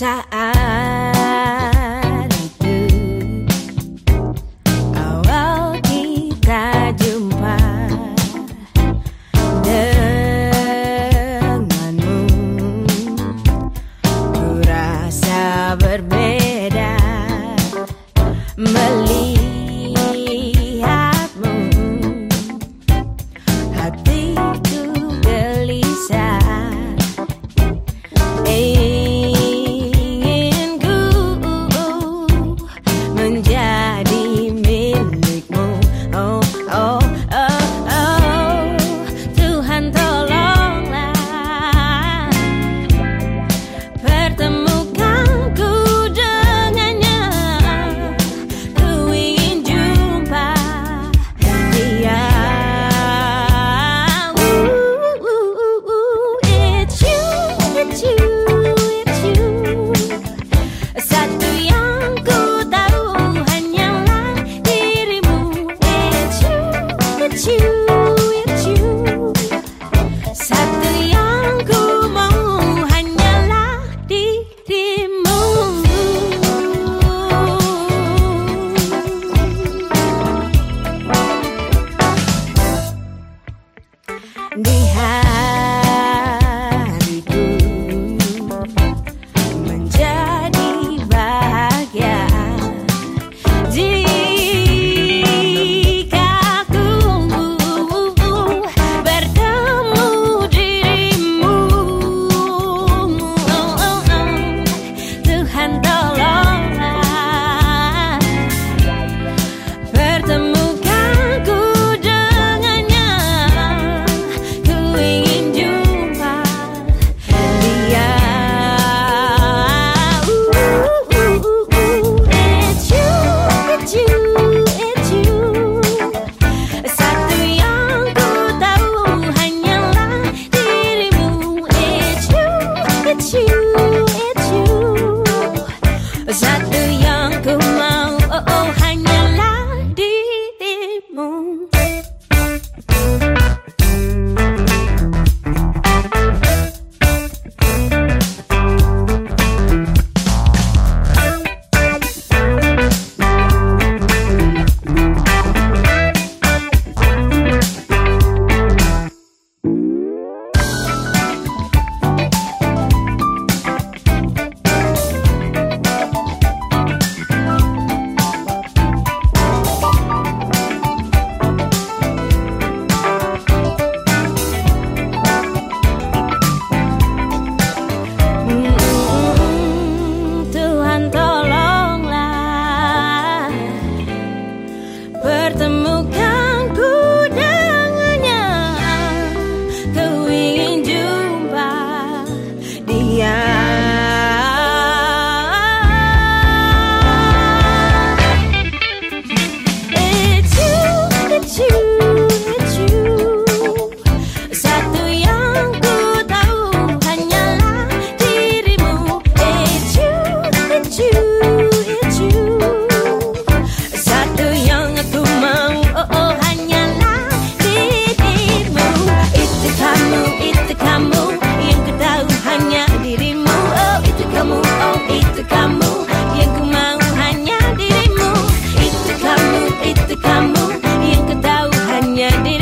ya the Yeah.